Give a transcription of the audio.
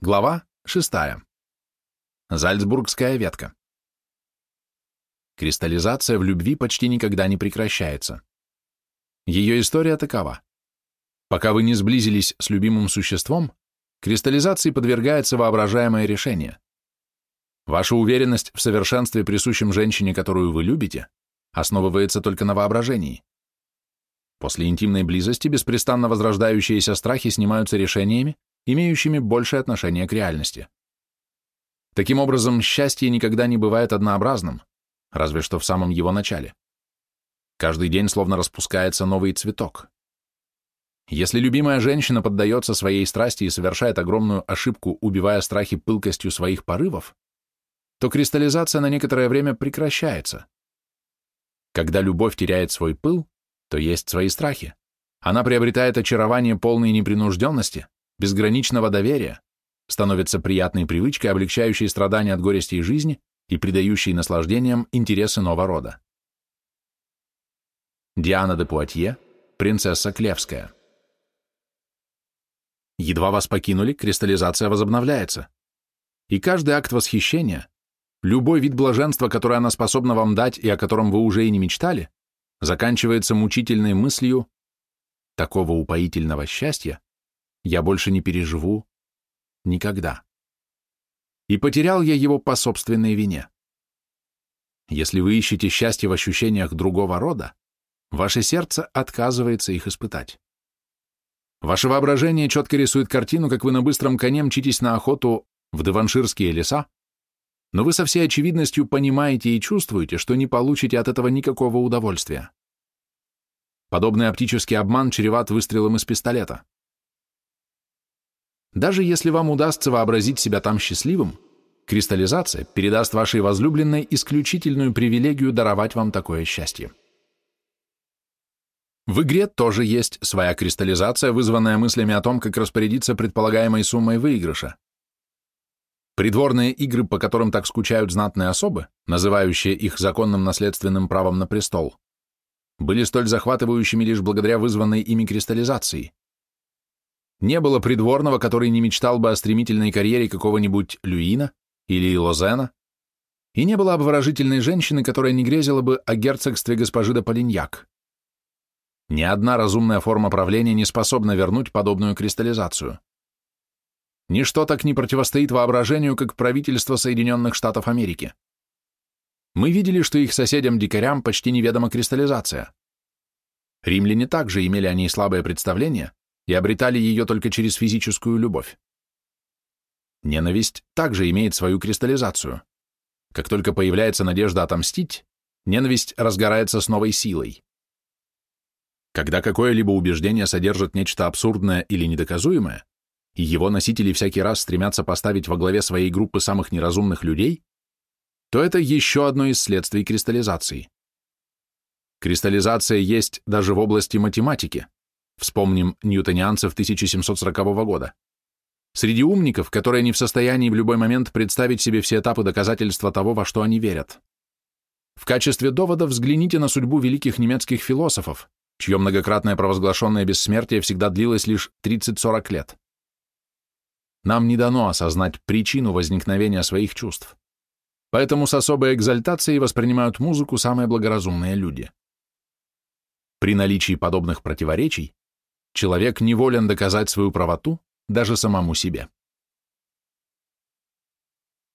Глава 6. Зальцбургская ветка. Кристаллизация в любви почти никогда не прекращается. Ее история такова. Пока вы не сблизились с любимым существом, кристаллизации подвергается воображаемое решение. Ваша уверенность в совершенстве, присущем женщине, которую вы любите, основывается только на воображении. После интимной близости беспрестанно возрождающиеся страхи снимаются решениями, имеющими большее отношение к реальности. Таким образом, счастье никогда не бывает однообразным, разве что в самом его начале. Каждый день словно распускается новый цветок. Если любимая женщина поддается своей страсти и совершает огромную ошибку, убивая страхи пылкостью своих порывов, то кристаллизация на некоторое время прекращается. Когда любовь теряет свой пыл, то есть свои страхи. Она приобретает очарование полной непринужденности, безграничного доверия, становится приятной привычкой, облегчающей страдания от горестей жизни и придающей наслаждениям интересы нового рода. Диана де Пуатье, принцесса Клевская. Едва вас покинули, кристаллизация возобновляется. И каждый акт восхищения, любой вид блаженства, который она способна вам дать и о котором вы уже и не мечтали, заканчивается мучительной мыслью такого упоительного счастья я больше не переживу никогда. И потерял я его по собственной вине. Если вы ищете счастье в ощущениях другого рода, ваше сердце отказывается их испытать. Ваше воображение четко рисует картину, как вы на быстром коне мчитесь на охоту в Деванширские леса, но вы со всей очевидностью понимаете и чувствуете, что не получите от этого никакого удовольствия. Подобный оптический обман чреват выстрелом из пистолета. Даже если вам удастся вообразить себя там счастливым, кристаллизация передаст вашей возлюбленной исключительную привилегию даровать вам такое счастье. В игре тоже есть своя кристаллизация, вызванная мыслями о том, как распорядиться предполагаемой суммой выигрыша. Придворные игры, по которым так скучают знатные особы, называющие их законным наследственным правом на престол, были столь захватывающими лишь благодаря вызванной ими кристаллизации. Не было придворного, который не мечтал бы о стремительной карьере какого-нибудь Люина или Лозена, и не было обворожительной женщины, которая не грезила бы о герцогстве госпожи де Полиньяк. Ни одна разумная форма правления не способна вернуть подобную кристаллизацию. Ничто так не противостоит воображению, как правительство Соединенных Штатов Америки. Мы видели, что их соседям-дикарям почти неведома кристаллизация. Римляне также имели о ней слабое представление, и обретали ее только через физическую любовь. Ненависть также имеет свою кристаллизацию. Как только появляется надежда отомстить, ненависть разгорается с новой силой. Когда какое-либо убеждение содержит нечто абсурдное или недоказуемое, и его носители всякий раз стремятся поставить во главе своей группы самых неразумных людей, то это еще одно из следствий кристаллизации. Кристаллизация есть даже в области математики. Вспомним ньютонианцев 1740 года. Среди умников, которые не в состоянии в любой момент представить себе все этапы доказательства того, во что они верят. В качестве довода взгляните на судьбу великих немецких философов, чье многократное провозглашенное бессмертие всегда длилось лишь 30-40 лет. Нам не дано осознать причину возникновения своих чувств. Поэтому с особой экзальтацией воспринимают музыку самые благоразумные люди. При наличии подобных противоречий Человек неволен доказать свою правоту даже самому себе.